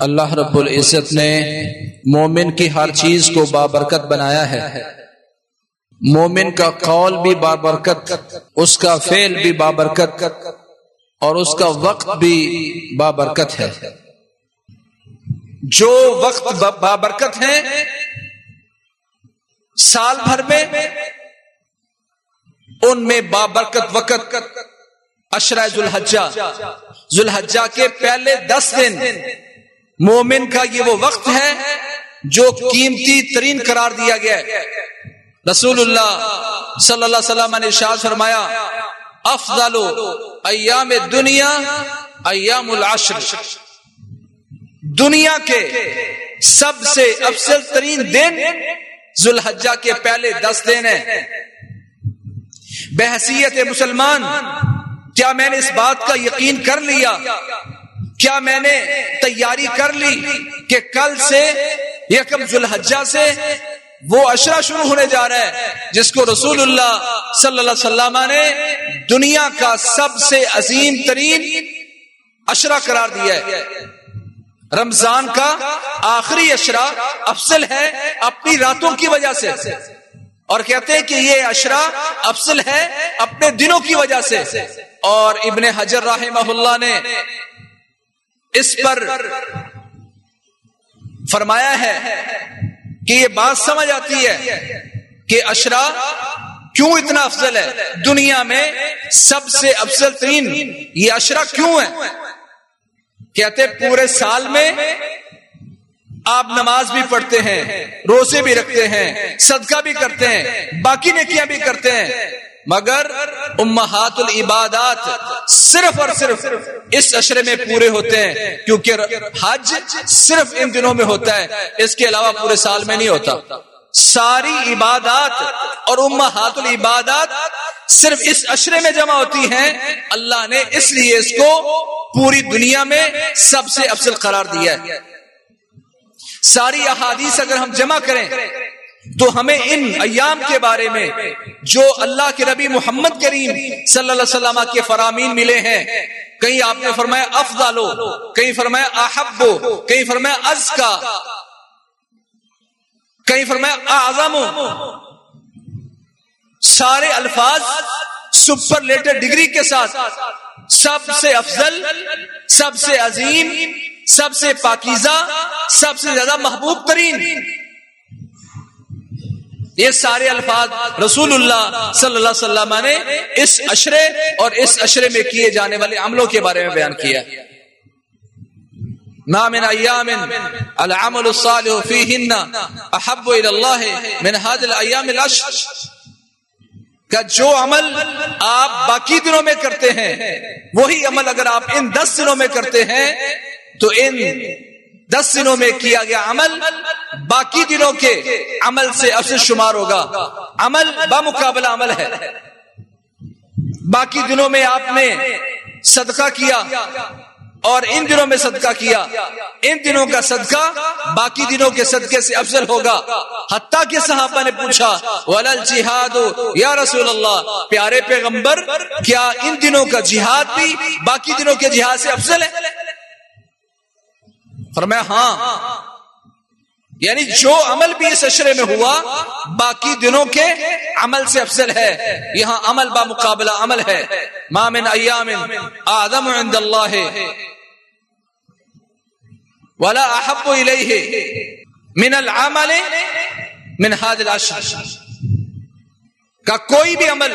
اللہ رب العزت نے مومن کی ہر چیز کو بابرکت بنایا ہے۔ مومن کا قول بھی بابرکت، اس کا فعل بھی بابرکت، اور اس کا وقت بھی بابرکت ہے۔ جو وقت بابرکت ہے سال بھر میں، ان میں بابرکت وقت اشرا ذوالحجہ۔ ذوالحجہ کے پہلے دس دن مومن کا یہ وہ وقت ہے جو قیمتی ترین قرار دیا گیا ہے۔ رسول اللہ صلی اللہ علیہ وسلم نے شاہ فرمایا، افضل ایام دنیا ایام العشر۔ دنیا کے سب سے افضل ترین دن ذوالحجہ کے پہلے دس دن ہیں۔ بحثیت مسلمان، کیا میں نے اس بات کا یقین کر لیا کیا میں نے تیاری کر لی کہ کل سے یکم ذوالحجہ سے وہ اشرا شروع ہونے جا رہا ہے، جس کو رسول اللہ صلی اللہ علیہ وسلم نے دنیا کا سب سے عظیم ترین اشرا قرار دیا ہے۔ رمضان کا آخری اشرا افضل ہے اپنی راتوں کی وجہ سے۔ اور کہتے ہیں کہ یہ اشرا افضل ہے اپنے دنوں کی وجہ سے۔ اور ابن حجر رحمہ اللہ نے اس پر فرمایا ہے کہ یہ بات سمجھ آتی ہے کہ اشرا کیوں اتنا افضل ہے؟ دنیا میں سب سے افضل ترین یہ اشرا کیوں ہے؟ کہتے پورے سال میں آپ نماز بھی پڑھتے ہیں، روزے بھی رکھتے ہیں، صدقہ بھی کرتے ہیں، باقی نیکیاں بھی کرتے ہیں مگر امہات العبادات صرف اور صرف اس اشرے میں پورے ہوتے ہیں، کیونکہ حج صرف ان دنوں میں ہوتا ہے، اس کے علاوہ پورے سال میں نہیں ہوتا۔ ساری عبادات اور امہات العبادات صرف اس اشرے میں جمع ہوتی ہیں، اللہ نے اس لیے اس کو پوری دنیا میں سب سے افضل قرار دیا ہے۔ ساری احادیث اگر ہم جمع کریں تو ہمیں ان ایام کے بارے میں جو اللہ کے نبی محمد کریم صلی اللہ علیہ وسلم کے فرامین ملے ہیں، کہیں آپ نے فرمایا افضل، کہیں فرمایا احب، کہیں فرمایا از کا کہیں فرمایا اعظم۔ سارے الفاظ سپر لیٹر ڈگری کے ساتھ، سب سے افضل، سب سے عظیم، سب سے پاکیزہ، سب سے زیادہ محبوب ترین یہ سارے الفاظ رسول اللہ صلی اللہ علیہ وسلم نے اس اشرے اور اس اشرے میں کیے جانے والے عملوں کے بارے میں بیان کیا ما من ایام العمل الصالح فیہن احب الى اللہ من هذه الايام العشر۔ کہ جو عمل آپ باقی دنوں میں کرتے ہیں، وہی عمل اگر آپ ان دس دنوں میں کرتے ہیں، تو ان دس دنوں میں کیا گیا عمل، باقی دنوں کے عمل سے افسر شمار ہوگا۔ عمل بمقابلہ عمل ہے۔ باقی دنوں میں آپ نے صدقہ کیا اور ان دنوں میں صدقہ کیا۔ ان دنوں کا صدقہ باقی دنوں کے صدقے سے افضل ہوگا۔ حتیٰ کہ صحابہ نے پوچھا ولل جہاد یا رسول اللہ؟ پیارے پیغمبر، کیا ان دنوں کا جہاد بھی باقی دنوں کے جہاد سے افضل ہے؟ فرمایا ہاں. یعنی جو عمل بھی اس اشرے میں ہوا، باقی دنوں کے عمل سے افضل ہے۔ یہاں عمل با مقابلہ عمل ہے۔ مامن ایام آدم عند اللہ۔ ولا احب الیہ من العمل من هذا الاشر کا کوئی بھی عمل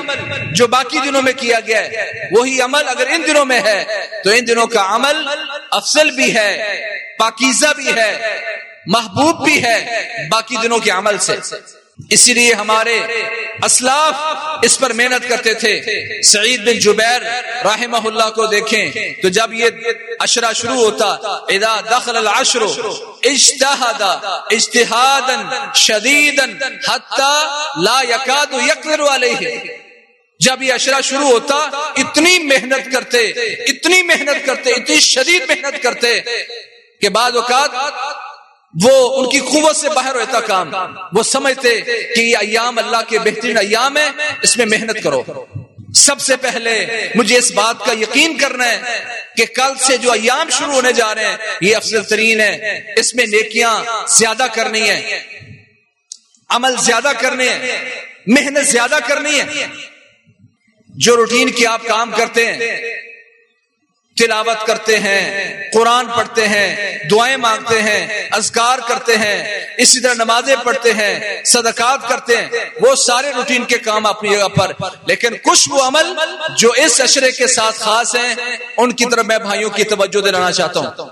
جو باقی دنوں میں کیا گیا ہے، وہی عمل اگر ان دنوں میں ہے، تو ان دنوں کا عمل افضل بھی ہے۔ پاکیزہ بھی ہے، محبوب بھی ہے باقی دنوں کے عمل سے۔ اسی لیے ہمارے اسلاف اس پر محنت کرتے تھے۔ سعید بن جبیر رحمہ اللہ کو دیکھیں تو جب یہ اشرا شروع ہوتا، اذا دخل العشر اجتہد اجتہادا شدیدا حتی لا یکاد یقدر علیہ۔ جب یہ اشرا شروع ہوتا، اتنی محنت کرتے، اتنی محنت کرتے، اتنی شدید محنت کرتے۔ کہ بعد اوقات وہ ان کی قوت سے باہر ہوتا کام۔ وہ سمجھتے کہ یہ ایام اللہ کے بہترین ایام ہے اس میں محنت کرو۔ سب سے پہلے مجھے اس بات کا یقین کرنا ہے کہ کل سے جو ایام شروع ہونے جا رہے ہیں، یہ افضل ترین ہے اس میں نیکیاں زیادہ کرنی ہے عمل زیادہ کرنے ہیں۔ محنت زیادہ کرنی ہے۔ جو روٹین کی آپ کام کرتے ہیں تلاوت کرتے ہیں، قرآن پڑھتے ہیں، دعائیں مانگتے ہیں، اذکار کرتے ہیں، اسی طرح نمازیں پڑھتے ہیں، صدقات کرتے ہیں، وہ سارے روٹین کے کام اپنی جگہ پر۔ لیکن کچھ وہ عمل جو اس اشرے کے ساتھ خاص ہیں، ان کی طرف میں بھائیوں کی توجہ دلانا چاہتا ہوں۔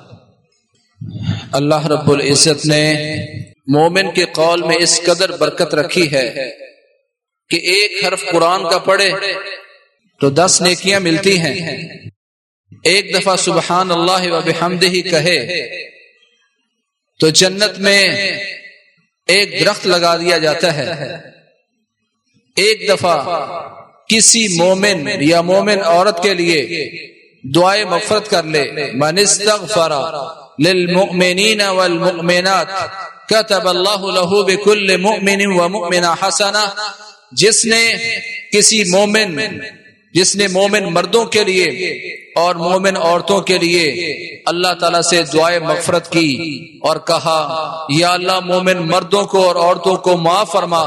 اللہ رب العزت نے مومن کے قول میں اس قدر برکت رکھی ہے کہ ایک حرف قرآن کا پڑھے تو دس نیکیاں ملتی ہیں۔ ایک دفعہ سبحان اللہ و بحمدہ کہے، تو جنت میں ایک درخت لگا دیا جاتا ہے۔ ایک دفعہ کسی مومن یا مومن عورت کے لیے دعائیں مفرت کر لے۔ من استغفر للمؤمنین والمؤمنات كتب اللہ له بكل مؤمن ومؤمنہ حسنہ۔ جس نے کسی مومن جس نے مومن مردوں کے لیے اور مومن عورتوں کے لیے اللہ تعالیٰ سے دعائیں مغفرت کی اور کہا، یا اللہ مومن مردوں کو اور عورتوں کو معاف فرما۔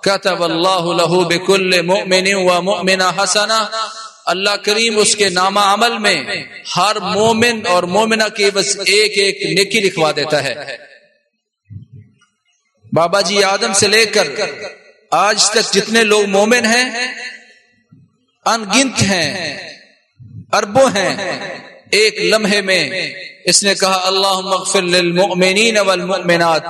کتب اللہ له بكل مؤمن ومؤمنہ حسنہ۔ اللہ کریم اس کے نامہ عمل میں ہر مومن اور مومنہ کی بس ایک ایک نیکی لکھوا دیتا ہے۔ بابا جی آدم سے لے کر آج تک جتنے لوگ مومن ہیں انگنت ہیں، اربوں ہیں۔ ایک لمحے میں اس نے کہا اللہ مغفر للمؤمنین والمؤمنات۔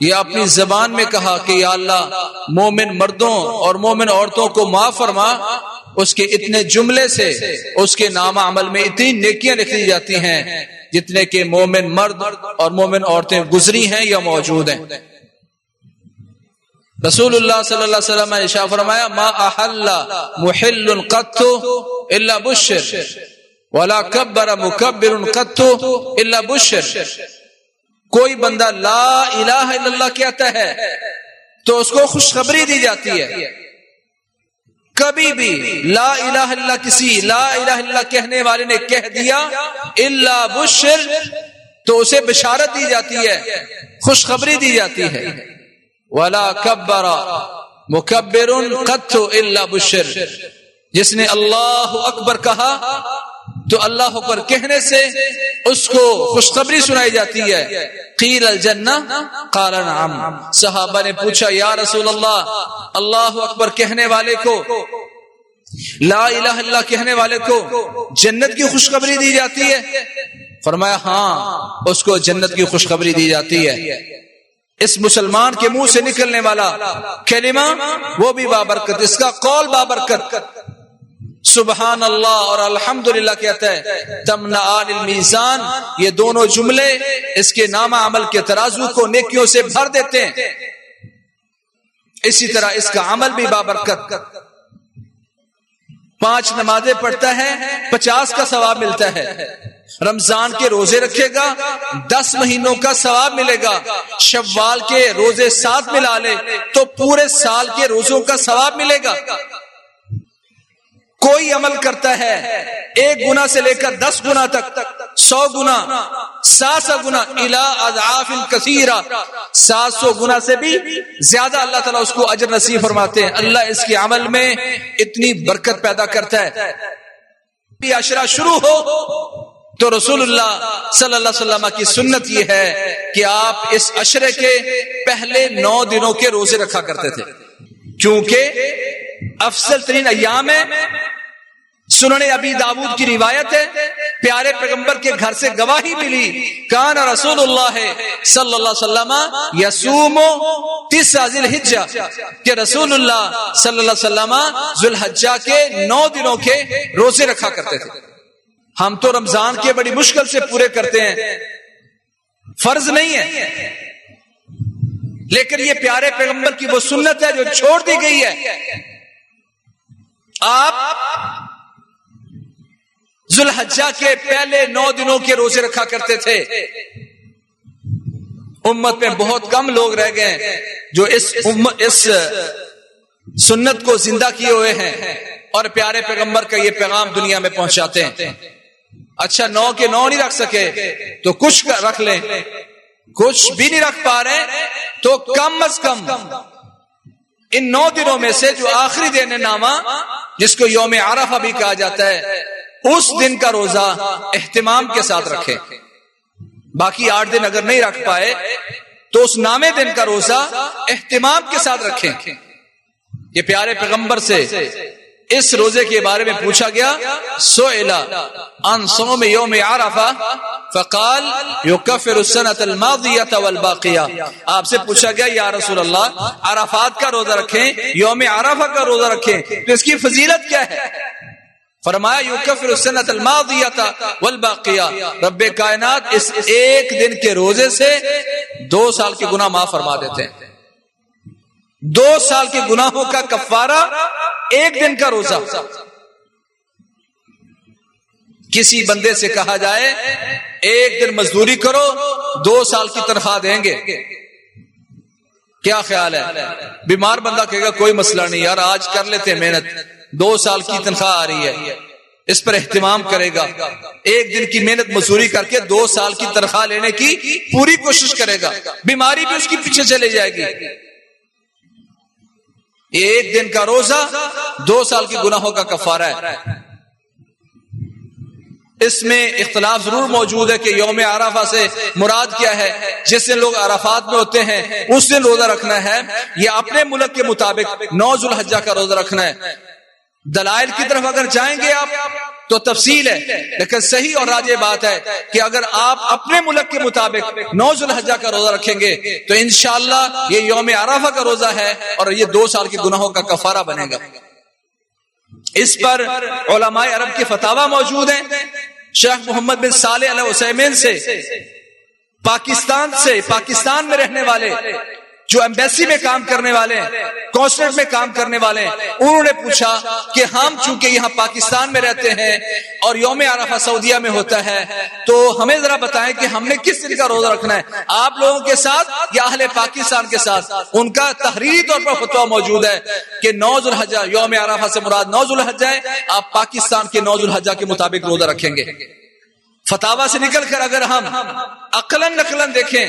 یہ اپنی زبان میں کہا کہ یا اللہ، مومن مردوں اور مومن عورتوں کو معاف فرما۔ اس کے اتنے جملے سے اس کے نام عمل میں اتنی نیکیاں لکھی جاتی ہیں، جتنے کہ مومن مرد اور مومن عورتیں گزری ہیں یا موجود ہیں۔ رسول اللہ صلی اللہ علیہ وسلم نے ارشاد فرمایا ما احل محل قط الا بشر ولا كبر مكبر قط الا بشر کوئی بندہ لا الہ الا اللہ کہتا ہے تو اس کو خوشخبری دی جاتی ہے کبھی بھی لا الہ الا کسی لا الہ الا کہنے والے نے کہہ دیا الا بشر تو اسے بشارت دی جاتی ہے خوشخبری دی جاتی ہے ولا کبر مکبر قط الا بشر. جس نے اللہ اکبر کہا، تو اللہ اکبر کہنے سے اس کو خوشخبری سنائی جاتی ہے۔ قیل الجنہ، قال نعم۔ صحابہ نے پوچھا، یا رسول اللہ اللہ اکبر کہنے والے کو، لا الہ الا کہنے والے کو جنت کی خوشخبری دی جاتی ہے؟ فرمایا ہاں اس کو جنت کی خوشخبری دی جاتی ہے۔ اس مسلمان کے منہ سے نکلنے والا کلمہ، وہ بھی بابرکت، اس کا قول بابرکت۔ سبحان اللہ، اور الحمد للہ کہتا ہے تمنا المیزان، یہ دونوں جملے اس کے نام عمل کے ترازو کو نیکیوں سے بھر دیتے ہیں۔ اسی طرح اس کا عمل بھی بابرکت۔ پانچ نمازیں پڑھتا ہے، پچاس کا ثواب ملتا ہے۔ رمضان کے روزے رکھے گا، دس مہینوں کا ثواب ملے گا، شوال کے روزے ساتھ ملا لے، تو پورے سال کے روزوں کا ثواب ملے گا۔ کوئی عمل کرتا ہے، ایک گنا سے لے کر دس گنا تک، سو گنا سات سو گنا اضعاف کثیرہ۔ سات سو گنا سے بھی زیادہ اللہ تعالیٰ اس کو اجر نصیب فرماتے ہیں۔ اللہ اس کے عمل میں اتنی برکت پیدا کرتا ہے۔ اشرا شروع ہو تو رسول اللہ صلی اللہ علیہ وسلم کی سنت یہ ہے کہ آپ اس اشرے کے پہلے نو دنوں کے روزے رکھا کرتے تھے۔ کیونکہ افضل ترین ایام ہے۔ سننے ابی داود کی روایت ہے، پیارے پیغمبر کے گھر سے گواہی ملی، کان رسول اللہ ہے صلی اللہ علیہ وسلم یسوم ذی الحجہ کہ رسول اللہ صلی اللہ علیہ وسلم ذو الحجہ کے نو دنوں کے روزے رکھا کرتے تھے۔ ہم تو رمضان کے بڑی مشکل سے پورے کرتے ہیں۔ فرض نہیں ہے۔ لیکن یہ پیارے پیغمبر کی وہ سنت ہے جو چھوڑ دی گئی ہے۔ آپ ذوالحجہ کے پہلے نو دنوں کے روزے رکھا کرتے تھے۔ امت میں بہت کم لوگ رہ گئے جو اس اس سنت کو زندہ کیے ہوئے ہیں اور پیارے پیغمبر کا یہ پیغام دنیا میں پہنچاتے ہیں۔ اچھا نو کے نو نہیں رکھ سکے۔ تو کچھ رکھ لیں۔ کچھ بھی نہیں رکھ پا رہے۔ تو کم از کم ان نو دنوں میں سے جو آخری دن ہے نامہ، جس کو یوم عرفہ بھی کہا جاتا ہے، اس دن کا روزہ اہتمام کے ساتھ رکھے باقی آٹھ دن اگر نہیں رکھ پائے، تو اس نامے دن کا روزہ اہتمام کے ساتھ رکھیں۔ یہ پیارے پیغمبر سے اس روزے کے بارے میں پوچھا گیا سو ان سو میں یوم عرفہ، فقال یکفر السنۃ الماضیہ والباقیہ۔ آپ سے پوچھا گیا، یا رسول اللہ، عرفات کا روزہ رکھیں، یوم عرفہ کا روزہ رکھیں، تو اس کی فضیلت کیا ہے؟ فرمایا، یکفر السنۃ الماضیہ والباقیہ۔ رب کائنات اس ایک دن کے روزے سے دو سال کے گناہ معاف فرما دیتے ہیں۔ دو سال کے گناہوں کا کفارہ، ایک دن کا روزہ۔ کسی بندے سے کہا جائے، ایک دن مزدوری کرو، دو سال کی تنخواہ دیں گے۔ کیا خیال ہے؟ بیمار بندہ کہے گا، کوئی مسئلہ نہیں یار، آج کر لیتے محنت۔ دو سال کی تنخواہ آ رہی ہے۔ اس پر اہتمام کرے گا۔ ایک دن کی محنت مزدوری کر کے دو سال کی تنخواہ لینے کی پوری کوشش کرے گا۔ بیماری بھی اس کی پیچھے چلے جائے گی۔ ایک دن کا روزہ دو سال کے گناہوں کا کفارہ ہے۔ اس میں اختلاف ضرور موجود ہے کہ یوم عرفہ سے مراد کیا ہے۔ جس دن لوگ عرفات میں ہوتے ہیں، اس دن روزہ رکھنا ہے۔ یا اپنے ملک کے مطابق نوز الحجہ کا روزہ رکھنا ہے۔ دلائل کی طرف اگر جائیں گے آپ، تو تفصیل ہے۔ لیکن صحیح اور راج بات ہے کہ اگر آپ اپنے ملک کے مطابق نوز الحجہ کا روزہ رکھیں گے، تو انشاءاللہ یہ یوم عرفہ کا روزہ ہے اور یہ دو سال کے گناہوں کا کفارہ بنے گا۔ اس پر علماء عرب کے فتوا موجود ہیں۔ شیخ محمد بن صالح علیہ وسلم سے، پاکستان سے، پاکستان میں رہنے والے جو ایمبیسی میں کام کرنے والے ہیں میں کام کرنے والے ہیں، انہوں نے پوچھا کہ ہم چونکہ یہاں پاکستان میں رہتے ہیں اور یوم عرفہ سعودیہ میں ہوتا ہے، تو ہمیں ذرا بتائیں کہ ہم نے کس دن کا روزہ رکھنا ہے؟ آپ لوگوں کے ساتھ یا اہل پاکستان کے ساتھ؟ ان کا تحریری طور پر فتوا موجود ہے کہ نوز الحجہ یوم عرفہ سے مراد نوز الحجہ ہے، آپ پاکستان کے نوز الحجہ کے مطابق روزہ رکھیں گے۔ فتوا سے نکل کر اگر ہم عقلن نقلن دیکھیں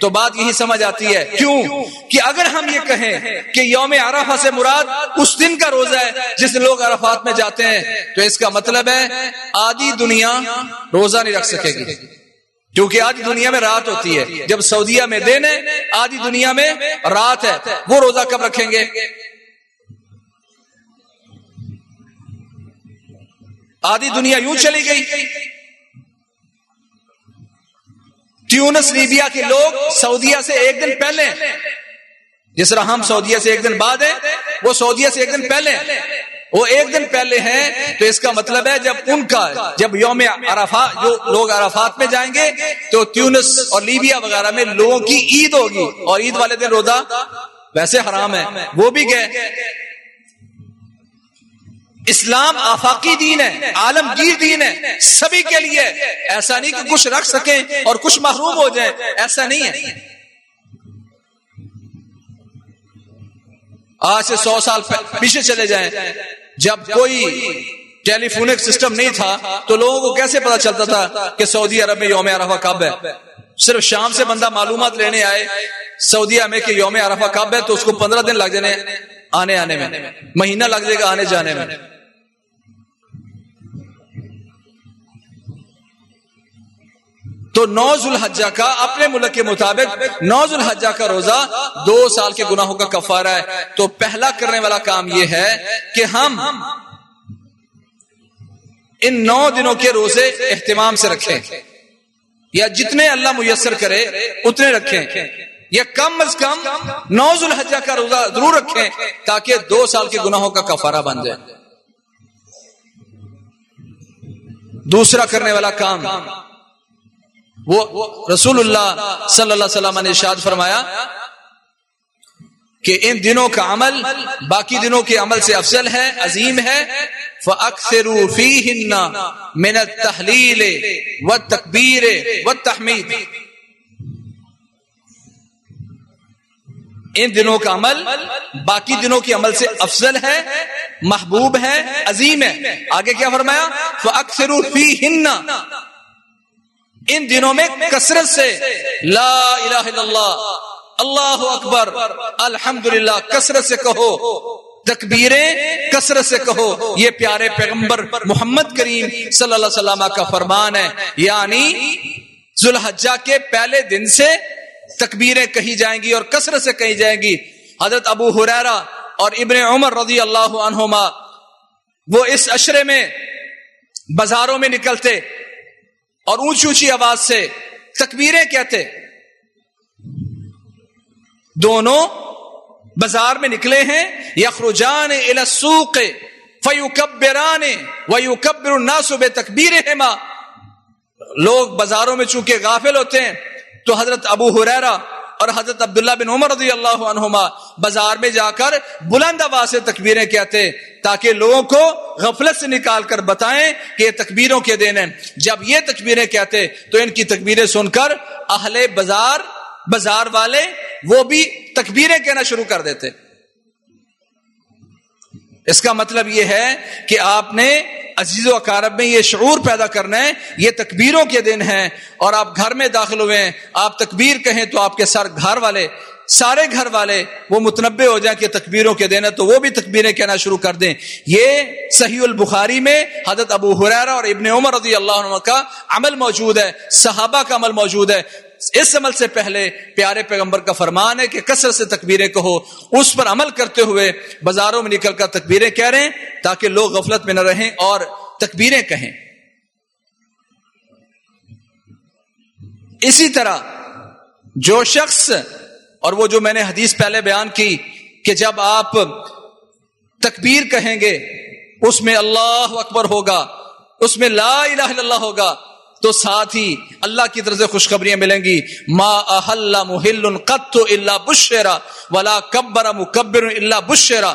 تو بات یہی سمجھ آتی ہے۔ کیوں؟ کہ اگر ہم یہ کہیں کہ یوم عرفہ سے مراد اس دن کا روزہ ہے جس لوگ عرفات میں جاتے ہیں، تو اس کا مطلب ہے آدھی دنیا روزہ نہیں رکھ سکے گی۔ کیونکہ آدھی دنیا میں رات ہوتی ہے۔ جب سعودیہ میں دن ہے، آدھی دنیا میں رات ہے۔ وہ روزہ کب رکھیں گے؟ آدھی دنیا یوں چلی گئی۔ ٹیونس لیبیا کے لوگ سعودیہ سے ایک دن پہلے جس طرح ہم سعودیہ سے ایک دن بعد ہیں، وہ سعودیہ سے ایک دن پہلے وہ ایک دن پہلے ہیں، تو اس کا مطلب ہے جب ان کا، جب یوم عرفات جو لوگ عرفات میں جائیں گے، تو ٹیونس اور لیبیا وغیرہ میں لوگوں کی عید ہوگی۔ اور عید والے دن روزہ ویسے حرام ہے۔ وہ بھی گئے۔ اسلام آفاقی دین ہے، عالمگیر دین ہے، سبھی کے لیے۔ ایسا نہیں کہ کچھ رکھ سکیں اور کچھ محروم ہو جائیں، ایسا نہیں ہے۔ آج سے سو سال پیچھے چلے جائیں۔ جب کوئی ٹیلی فونک سسٹم نہیں تھا، تو لوگوں کو کیسے پتا چلتا تھا کہ سعودی عرب میں یوم عرفہ کب ہے؟ صرف شام سے بندہ معلومات لینے آئے سعودیہ میں کہ یوم عرفہ کب ہے، تو اس کو پندرہ دن لگ جانے آنے آنے میں۔ مہینہ لگ جائے گا آنے جانے میں۔ تو نوز الحجہ کا اپنے ملک کے مطابق نوز الحجہ کا روزہ دو سال کے گناہوں کا کفارہ ہے۔ تو پہلا کرنے والا کام یہ ہے کہ ہم ان نو دنوں کے روزے اہتمام سے رکھیں۔ یا جتنے اللہ میسر کرے، اتنے رکھیں۔ یا کم از کم نوز الحجہ کا روزہ ضرور رکھیں تاکہ دو سال کے گناہوں کا کفارہ بن جائے۔ دوسرا کرنے والا کام وہ رسول اللہ صلی اللہ علیہ وسلم نے ارشاد فرمایا کہ ان دنوں کا عمل باقی دنوں کے عمل سے افضل ہے، عظیم ہے۔ فَأَكْثِرُوا فِيهِنَّ مِنَ التَّحْلِيلِ وَالتَّكْبِيرِ وَالتَّحْمِيدِ۔ ان دنوں کا عمل باقی دنوں کے عمل سے افضل ہے، محبوب ہے، عظیم ہے۔ آگے کیا فرمایا؟ تو اکثر فی ان دنوں میں کثرت سے۔ لا الہ الا اللہ۔ اللہ اکبر۔ الحمد للہ کثرت سے کہو۔ تکبیریں کثرت سے کہو۔ یہ پیارے پیغمبر محمد کریم صلی اللہ علیہ وسلم کا فرمان ہے۔ یعنی ذوالحجہ کے پہلے دن سے تکبیریں کہی جائیں گی اور کثرت سے کہی جائیں گی۔ حضرت ابو حریرا اور ابن عمر رضی اللہ عنہما وہ اس اشرے میں بازاروں میں نکلتے۔ اور اونچی اونچی آواز سے تکبیریں کہتے۔ دونوں بازار میں نکلے ہیں۔ یخرجان السوق فیکبران ویکبر الناس بتکبیر لوگ بازاروں میں چونکہ غافل ہوتے ہیں تو حضرت ابو حریرا اور حضرت عبداللہ بن عمر رضی اللہ عنہما بازار میں جا کر بلند آواز سے تکبیریں کہتے تاکہ لوگوں کو غفلت سے نکال کر بتائیں کہ یہ تکبیروں کے دین ہیں۔ جب یہ تکبیریں کہتے تو ان کی تکبیریں سن کر اہل بازار بازار والے وہ بھی تکبیریں کہنا شروع کر دیتے اس کا مطلب یہ ہے کہ آپ نے عزیز و اکارب میں یہ شعور پیدا کرنا ہے، یہ تکبیروں کے دن ہیں اور آپ گھر میں داخل ہوئے ہیں۔ آپ تکبیر کہیں تو آپ کے سر گھر والے سارے گھر والے وہ متنبع ہو جائیں کہ تکبیروں کے دن ہے تو وہ بھی تکبیریں کہنا شروع کر دیں۔ یہ صحیح البخاری میں حضرت ابو حریرا اور ابن عمر رضی اللہ عنہ کا عمل موجود ہے، صحابہ کا عمل موجود ہے۔ اس عمل سے پہلے پیارے پیغمبر کا فرمان ہے کہ کثرت سے تکبیریں کہو۔ اس پر عمل کرتے ہوئے بازاروں میں نکل کر تکبیریں کہہ رہے ہیں تاکہ لوگ غفلت میں نہ رہیں اور تکبیریں کہیں۔ اسی طرح جو شخص اور وہ جو میں نے حدیث پہلے بیان کی کہ جب آپ تکبیر کہیں گے، اس میں اللہ اکبر ہوگا، اس میں لا الہ الا اللہ ہوگا، تو ساتھ ہی اللہ کی طرف سے خوشخبریاں ملیں گی۔ ما احل محل قط اللہ بشرا ولا کبر مکبر اللہ بشرا۔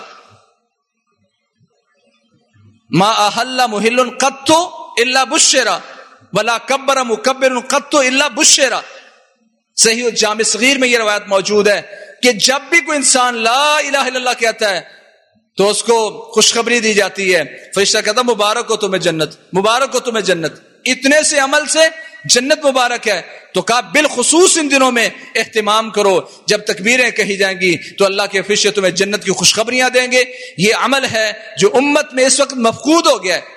ما احل محل قط اللہ بشرا ولا کبر مکبر قط اللہ بشرا۔ صحیح جامع صغیر میں یہ روایت موجود ہے کہ جب بھی کوئی انسان لا الہ الا اللہ کہتا ہے تو اس کو خوشخبری دی جاتی ہے۔ فرشتہ کہتا مبارک ہو تمہیں جنت، مبارک ہو تمہیں جنت۔ اتنے سے عمل سے جنت مبارک ہے۔ تو کہا، بالخصوص ان دنوں میں اہتمام کرو۔ جب تکبیریں کہی جائیں گی تو اللہ کے فرشتے تمہیں جنت کی خوشخبریاں دیں گے۔ یہ عمل ہے جو امت میں اس وقت مفقود ہو گیا ہے۔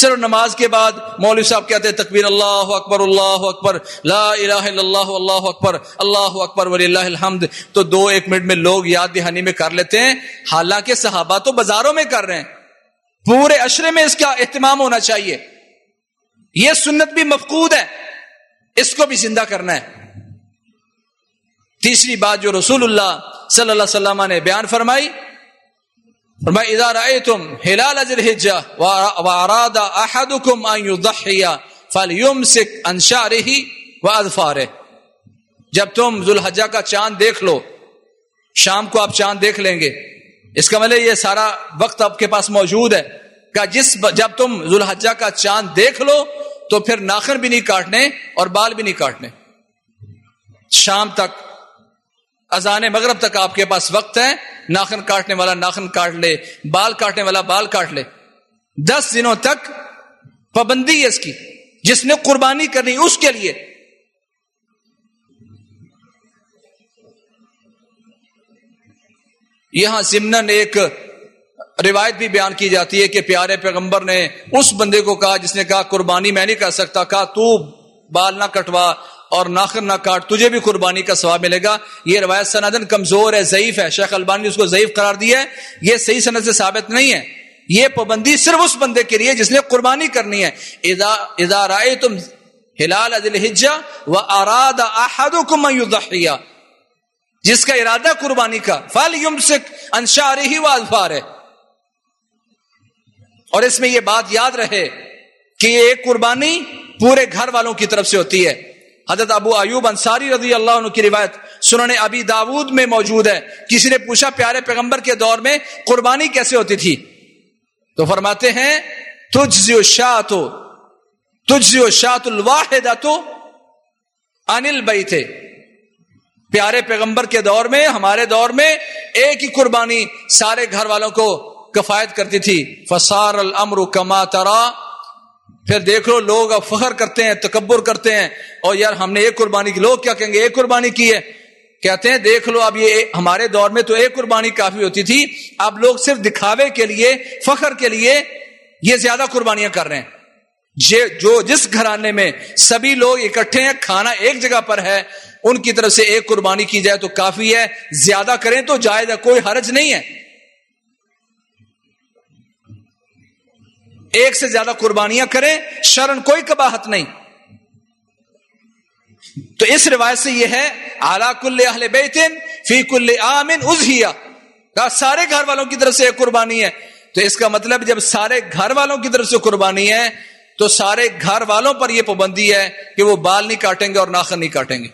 صرف نماز کے بعد مولوی صاحب کہتے ہیں، تکبیر اللہ اکبر اللہ اکبر، لا الہ الا اللہ اللہ اکبر اللہ اکبر ولی اللہ الحمد. تو دو ایک منٹ میں لوگ یاد دہانی میں کر لیتے ہیں۔ حالانکہ صحابہ تو بازاروں میں کر رہے ہیں۔ پورے اشرے میں اس کا اہتمام ہونا چاہیے۔ یہ سنت بھی مفقود ہے۔ اس کو بھی زندہ کرنا ہے۔ تیسری بات جو رسول اللہ صلی اللہ علیہ وسلم نے بیان فرمائی فرمائی اذا رأيتم هلال ذي الحجة واراد احدكم ان يضحي فليمسك عن شعره واظفاره جب تم ذوالحجہ کا چاند دیکھ لو، شام کو آپ چاند دیکھ لیں گے۔ اس کا مطلب یہ سارا وقت آپ کے پاس موجود ہے کہ جس جب تم ذوالحجہ کا چاند دیکھ لو، تو پھر ناخن بھی نہیں کاٹنے اور بال بھی نہیں کاٹنے۔ شام تک اذان مغرب تک آپ کے پاس وقت ہے، ناخن کاٹنے والا ناخن کاٹ لے، بال کاٹنے والا بال کاٹ لے۔ دس دنوں تک پابندی ہے اس کی۔ جس نے قربانی کرنی اس کے لیے۔ یہاں سمن ایک روایت بھی بیان کی جاتی ہے کہ پیارے پیغمبر نے اس بندے کو کہا جس نے کہا، قربانی میں نہیں کر سکتا، کہا تو بال نہ کٹوا۔ اور ناخن نہ کاٹ، تجھے بھی قربانی کا ثواب ملے گا۔ یہ روایت سندن کمزور ہے، ضعیف ہے۔ شیخ البانی نے اس کو ضعیف قرار دیا ہے۔ یہ صحیح صنعت سے ثابت نہیں ہے۔ یہ پابندی صرف اس بندے کے لیے جس نے قربانی کرنی ہے۔ اذا اذا رائے تم ہلال و اراد احدکم یضحیہ۔ جس کا ارادہ قربانی کا فل یم سکھ انشار ہی واضفار ہے اور اس میں یہ بات یاد رہے کہ یہ ایک قربانی پورے گھر والوں کی طرف سے ہوتی ہے۔ حضرت ابو ایوب انصاری رضی اللہ عنہ کی روایت سننے ابی داود میں موجود ہے۔ کسی نے پوچھا، پیارے پیغمبر کے دور میں قربانی کیسے ہوتی تھی؟ تو فرماتے ہیں تجزی شاہ تو تجزی شاط الواحد تو انل بئی تھے پیارے پیغمبر کے دور میں، ہمارے دور میں ایک ہی قربانی سارے گھر والوں کو کفایت کرتی تھی۔ فسار الامر کما ترا پھر دیکھ لو، لوگ اب فخر کرتے ہیں، تکبر کرتے ہیں۔ اور یار، ہم نے ایک قربانی کی، لوگ کیا کہیں گے؟ ایک قربانی کی ہے۔ کہتے ہیں، دیکھ لو، اب یہ ہمارے دور میں تو ایک قربانی کافی ہوتی تھی۔ اب لوگ صرف دکھاوے کے لیے، فخر کے لیے یہ زیادہ قربانیاں کر رہے ہیں۔ جو جس گھرانے میں سبھی لوگ اکٹھے ہیں، کھانا ایک جگہ پر ہے، ان کی طرف سے ایک قربانی کی جائے تو کافی ہے۔ زیادہ کریں تو جائز ہے، کوئی حرج نہیں ہے۔ ایک سے زیادہ قربانیاں کریں، شرن کوئی کباہت نہیں۔ تو اس روایت سے یہ ہے اعلی کل اہل بیتن فی کل آمن ازیا سارے گھر والوں کی طرف سے ایک قربانی ہے۔ تو اس کا مطلب جب سارے گھر والوں کی طرف سے قربانی ہے، تو سارے گھر والوں پر یہ پابندی ہے کہ وہ بال نہیں کاٹیں گے اور ناخن نہیں کاٹیں گے۔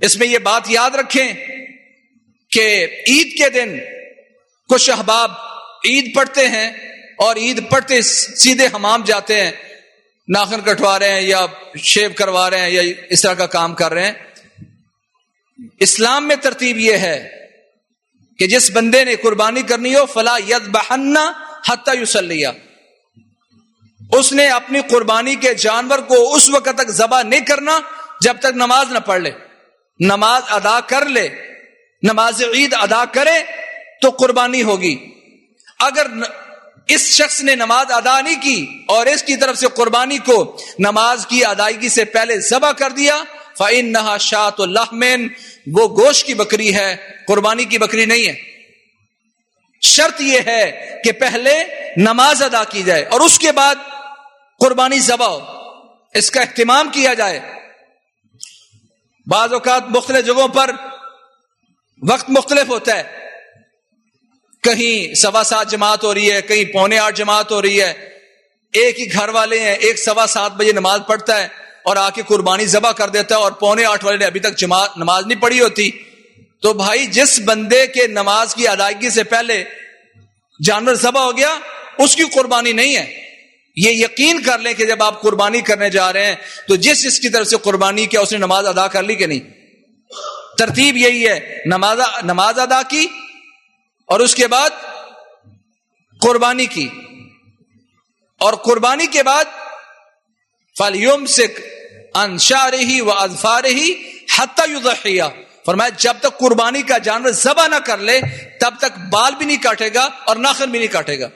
اس میں یہ بات یاد رکھیں کہ عید کے دن کچھ احباب عید پڑھتے ہیں۔ اور عید پڑھتے سیدھے حمام جاتے ہیں، ناخن کٹوا رہے ہیں یا شیو کروا رہے ہیں یا اس طرح کا کام کر رہے ہیں۔ اسلام میں ترتیب یہ ہے کہ جس بندے نے قربانی کرنی ہو، فلا ید بہنا حتیہ یوسلیہ اس نے اپنی قربانی کے جانور کو اس وقت تک ذبح نہیں کرنا جب تک نماز نہ پڑھ لے۔ نماز ادا کر لے، نماز عید ادا کرے تو قربانی ہوگی۔ اگر اس شخص نے نماز ادا نہیں کی اور اس کی طرف سے قربانی کو نماز کی ادائیگی سے پہلے ذبح کر دیا فعن نہا شاہ لہمین وہ گوشت کی بکری ہے، قربانی کی بکری نہیں ہے۔ شرط یہ ہے کہ پہلے نماز ادا کی جائے اور اس کے بعد قربانی ذبح ہو۔ اس کا اہتمام کیا جائے۔ بعض اوقات مختلف جگہوں پر وقت مختلف ہوتا ہے۔ کہیں سوا سات جماعت ہو رہی ہے، کہیں پونے آٹھ جماعت ہو رہی ہے۔ ایک ہی گھر والے ہیں، ایک سوا سات بجے نماز پڑھتا ہے اور آ کے قربانی ذبح کر دیتا ہے اور پونے آٹھ والے نے ابھی تک جماعت، نماز نہیں پڑھی ہوتی۔ تو بھائی، جس بندے کے نماز کی ادائیگی سے پہلے جانور ذبح ہو گیا، اس کی قربانی نہیں ہے۔ یہ یقین کر لیں کہ جب آپ قربانی کرنے جا رہے ہیں، تو جس جس کی طرف سے قربانی کیا، اس نے نماز ادا کر لی کہ نہیں؟ ترتیب یہی ہے، نماز نماز ادا کی اور اس کے بعد قربانی کی۔ اور قربانی کے بعد فلیوم سکھ انشا رہی و ازفا رہی حتیہ فرمایا، جب تک قربانی کا جانور ذبح نہ کر لے، تب تک بال بھی نہیں کاٹے گا اور ناخن بھی نہیں کاٹے گا۔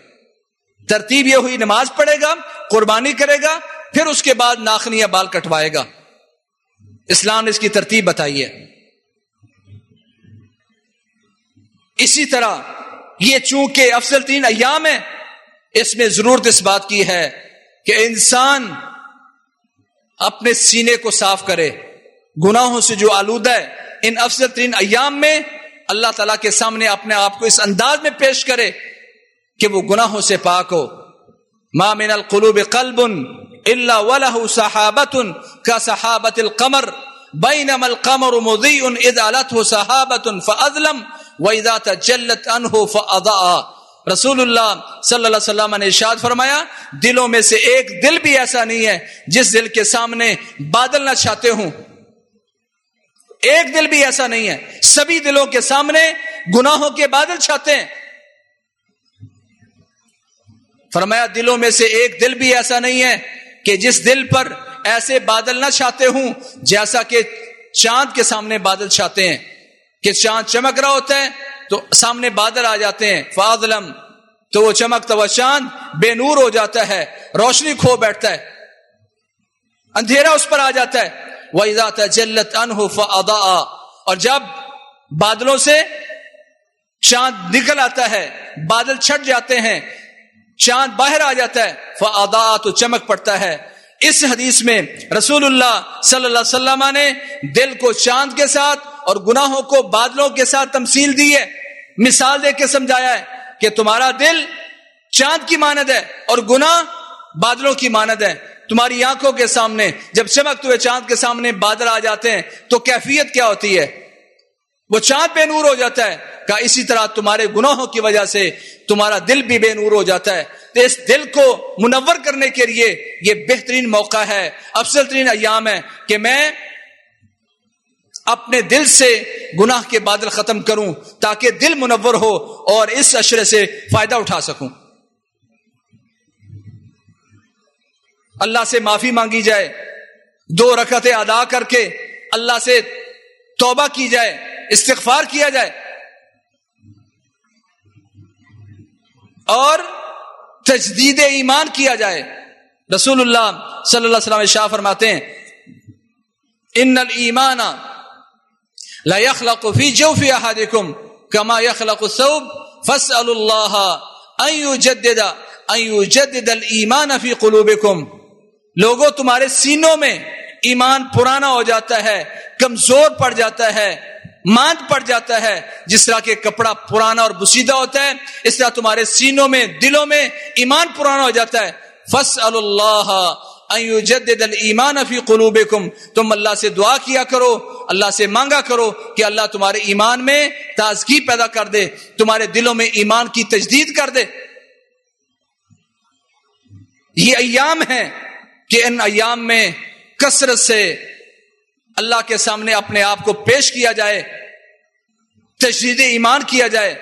ترتیب یہ ہوئی، نماز پڑھے گا، قربانی کرے گا، پھر اس کے بعد ناخن یا بال کٹوائے گا۔ اسلام نے اس کی ترتیب بتائی ہے۔ اسی طرح یہ چونکہ افضل تین ایام ہے، اس میں ضرورت اس بات کی ہے کہ انسان اپنے سینے کو صاف کرے۔ گناہوں سے جو آلودہ ہے، ان افضل ترین ایام میں اللہ تعالی کے سامنے اپنے آپ کو اس انداز میں پیش کرے کہ وہ گناہوں سے پاک ہو۔ ما من القلوب قلب الا وله صحابه كصحابه القمر بينما القمر مضيء اذا لته صحابه فاظلم واذا تجلت عنه فاضاء رسول اللہ صلی اللہ علیہ وسلم نے ارشاد فرمایا، دلوں میں سے ایک دل بھی ایسا نہیں ہے جس دل کے سامنے بادل نہ چھاتے ہوں۔ ایک دل بھی ایسا نہیں ہے۔ سبھی دلوں کے سامنے گناہوں کے بادل چھاتے ہیں۔ فرمایا، دلوں میں سے ایک دل بھی ایسا نہیں ہے کہ جس دل پر ایسے بادل نہ چھاتے ہوں، جیسا کہ چاند کے سامنے بادل چھاتے ہیں۔ کہ چاند چمک رہا ہوتا ہے تو سامنے بادل آ جاتے ہیں، فاضلم، تو وہ چمکتا وہ چاند بے نور ہو جاتا ہے، روشنی کھو بیٹھتا ہے، اندھیرا اس پر آ جاتا ہے۔ وہ جلت انہ اور جب بادلوں سے چاند نکل آتا ہے، بادل چھٹ جاتے ہیں، چاند باہر آ جاتا ہے فادا تو چمک پڑتا ہے۔ اس حدیث میں رسول اللہ صلی اللہ علیہ وسلم نے دل کو چاند کے ساتھ اور گناہوں کو بادلوں کے ساتھ تمثیل دی ہے۔ مثال دے کے سمجھایا ہے کہ تمہارا دل چاند کی ماند ہے اور گناہ بادلوں کی ماند ہے۔ تمہاری آنکھوں کے سامنے جب چمکتے ہوئے چاند کے سامنے بادل آ جاتے ہیں تو کیفیت کیا ہوتی ہے؟ وہ چاند بے نور ہو جاتا ہے۔ کہ اسی طرح تمہارے گناہوں کی وجہ سے تمہارا دل بھی بے نور ہو جاتا ہے۔ تو اس دل کو منور کرنے کے لیے یہ بہترین موقع ہے، افضل ترین ایام ہے کہ میں اپنے دل سے گناہ کے بادل ختم کروں تاکہ دل منور ہو اور اس اشرے سے فائدہ اٹھا سکوں۔ اللہ سے معافی مانگی جائے، دو رکعتیں ادا کر کے اللہ سے توبہ کی جائے، استغفار کیا جائے۔ اور تجدید ایمان کیا جائے۔ رسول اللہ صلی اللہ علیہ وسلم شاہ فرماتے ہیں، ان المان لا يخلق في جوف احدكم كما يخلق الثوب. فاسال الله ان يجدد ان يجدد الايمان في قلوبكم. لوگوں تمہارے سینوں میں ایمان پرانا ہو جاتا ہے، کمزور پڑ جاتا ہے ماند پڑ جاتا ہے۔ جس طرح کے کپڑا پرانا اور بسیدہ ہوتا ہے، اس طرح تمہارے سینوں میں، دلوں میں ایمان پرانا ہو جاتا ہے۔ فص اللہ ایمان فی قلوبکم، تم اللہ سے دعا کیا کرو، اللہ سے مانگا کرو کہ اللہ تمہارے ایمان میں تازگی پیدا کر دے، تمہارے دلوں میں ایمان کی تجدید کر دے۔ یہ ایام ہے کہ ان ایام میں کثرت سے اللہ کے سامنے اپنے آپ کو پیش کیا جائے، تجدید ایمان کیا جائے،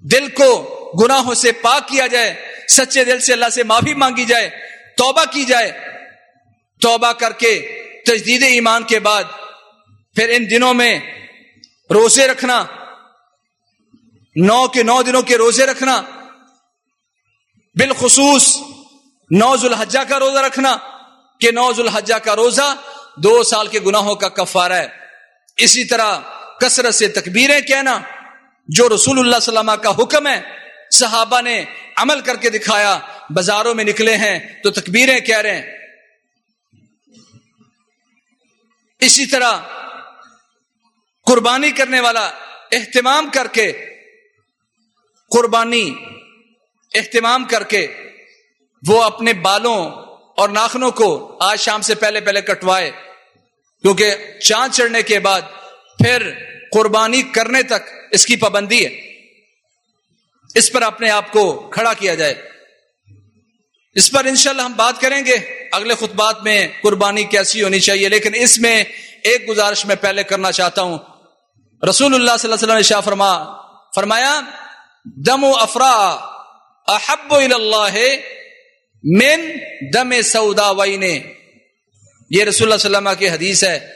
دل کو گناہوں سے پاک کیا جائے، سچے دل سے اللہ سے معافی مانگی جائے۔ توبہ کی جائے، توبہ کر کے تجدید ایمان کے بعد پھر ان دنوں میں روزے رکھنا، نو کے نو دنوں کے روزے رکھنا، بالخصوص نو ذوالحجہ کا روزہ رکھنا کہ نو ذوالحجہ کا روزہ دو سال کے گناہوں کا کفارہ ہے۔ اسی طرح کثرت سے تکبیریں کہنا جو رسول اللہ صلی اللہ علیہ وسلم کا حکم ہے صحابہ نے عمل کر کے دکھایا، بازاروں میں نکلے ہیں، تو تکبیریں کہہ رہے ہیں۔ اسی طرح قربانی کرنے والا اہتمام کر کے، قربانی اہتمام کر کے وہ اپنے بالوں اور ناخنوں کو آج شام سے پہلے پہلے کٹوائے، کیونکہ چاند چڑھنے کے بعد پھر قربانی کرنے تک اس کی پابندی ہے۔ اس پر اپنے آپ کو کھڑا کیا جائے۔ اس پر انشاءاللہ ہم بات کریں گے۔ اگلے خطبات میں قربانی کیسی ہونی چاہیے، لیکن اس میں ایک گزارش میں پہلے کرنا چاہتا ہوں۔ رسول اللہ صلی اللہ علیہ وسلم نے شاہ فرما، فرمایا، دم و افرا احب اللہ من دم سودا وینے یہ رسول اللہ صلی اللہ علیہ وسلم کی حدیث ہے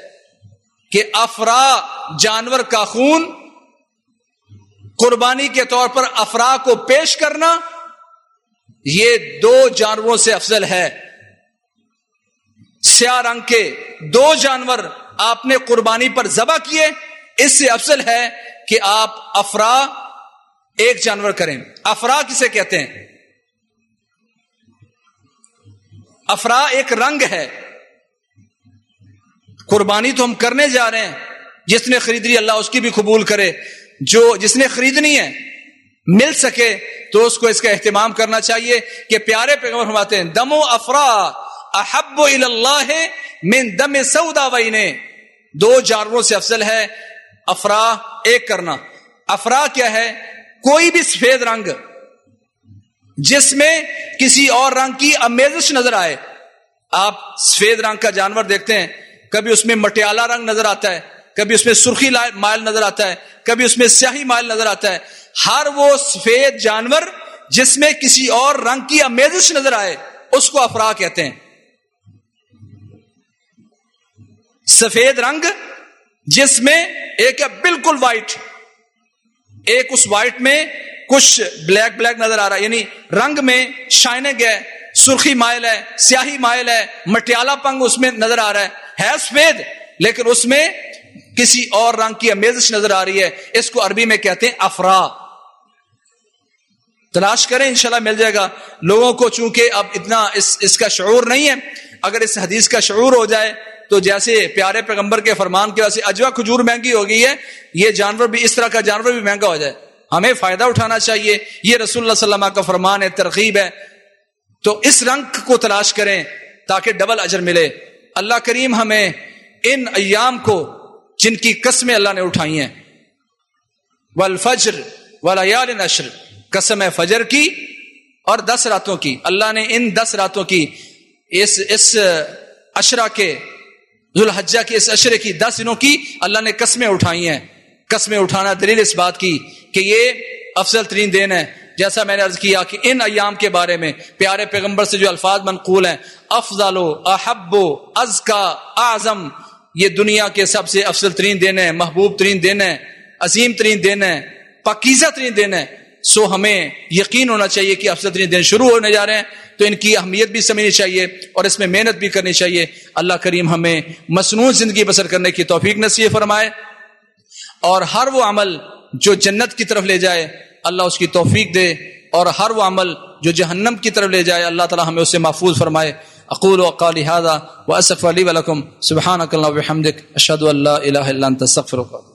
کہ افرا جانور کا خون قربانی کے طور پر افرا کو پیش کرنا، یہ دو جانوروں سے افضل ہے۔ سیاہ رنگ کے دو جانور آپ نے قربانی پر ذبح کیے، اس سے افضل ہے کہ آپ افرا ایک جانور کریں۔ افرا کسے کہتے ہیں؟ افرا ایک رنگ ہے۔ قربانی تو ہم کرنے جا رہے ہیں، جس نے خریدی اللہ اس کی بھی قبول کرے۔ جو جس نے خریدنی ہے، مل سکے تو اس کو اس کا اہتمام کرنا چاہیے کہ پیارے پیغمبر فرماتے ہیں دم و افرا احب اللہ من دم سودا وینے۔ دو جانوروں سے افضل ہے افرا ایک کرنا۔ افرا کیا ہے؟ کوئی بھی سفید رنگ جس میں کسی اور رنگ کی امیزش نظر آئے۔ آپ سفید رنگ کا جانور دیکھتے ہیں، کبھی اس میں مٹیالہ رنگ نظر آتا ہے۔ کبھی اس میں سرخی مائل نظر آتا ہے، کبھی اس میں سیاہی مائل نظر آتا ہے۔ ہر وہ سفید جانور جس میں کسی اور رنگ کی امیزش نظر آئے، اس کو افرا کہتے ہیں۔ سفید رنگ جس میں ایک ہے بالکل وائٹ ایک اس وائٹ میں کچھ بلیک بلیک نظر آ رہا ہے۔ یعنی رنگ میں شائننگ ہے، سرخی مائل ہے، سیاہی مائل ہے، مٹیالہ پنگ اس میں نظر آ رہا ہے۔ ہے سفید، لیکن اس میں کسی اور رنگ کی امیزش نظر آ رہی ہے، اس کو عربی میں کہتے ہیں افرا۔ تلاش کریں، انشاءاللہ مل جائے گا۔ لوگوں کو چونکہ اب اتنا اس اس کا شعور نہیں ہے، اگر اس حدیث کا شعور ہو جائے تو جیسے پیارے پیغمبر کے فرمان کی وجہ سے اجوا کھجور مہنگی ہو گئی ہے، یہ جانور بھی اس طرح کا جانور بھی مہنگا ہو جائے۔ ہمیں فائدہ اٹھانا چاہیے۔ یہ رسول اللہ صلی اللہ علیہ وسلم کا فرمان ہے، ترغیب ہے۔ تو اس رنگ کو تلاش کریں تاکہ ڈبل اجر ملے۔ اللہ کریم ہمیں ان ایام کو جن کی قسمیں اللہ نے اٹھائی ہیں۔ والفجر ولیال نشر قسم فجر کی اور دس راتوں کی۔ اللہ نے ان دس راتوں کی، اس اس اشرا کے، ذوالحجہ کی اس اشرے کی دس دنوں کی اللہ نے قسمیں اٹھائی ہیں۔ قسمیں اٹھانا دلیل اس بات کی کہ یہ افضل ترین دن ہے۔ جیسا میں نے عرض کیا کہ ان ایام کے بارے میں پیارے پیغمبر سے جو الفاظ منقول ہیں، افضل و احب و ازکا اعظم۔ یہ دنیا کے سب سے افضل ترین دن ہے، محبوب ترین دن ہے، عظیم ترین دن ہے، پاکیزہ ترین دن ہے۔ سو ہمیں یقین ہونا چاہیے کہ افضل ترین دن شروع ہونے جا رہے ہیں۔ تو ان کی اہمیت بھی سمجھنی چاہیے اور اس میں محنت بھی کرنی چاہیے۔ اللہ کریم ہمیں مصنوع زندگی بسر کرنے کی توفیق نصیب فرمائے۔ اور ہر وہ عمل جو جنت کی طرف لے جائے، اللہ اس کی توفیق دے۔ اور ہر وہ عمل جو جہنم کی طرف لے جائے، اللہ تعالی ہمیں اسے محفوظ فرمائے۔ اقول وقال هذا واسف لي ولكم. سبحانك اللهم وبحمدك، اشهد ان لا اله الا انت، استغفرك.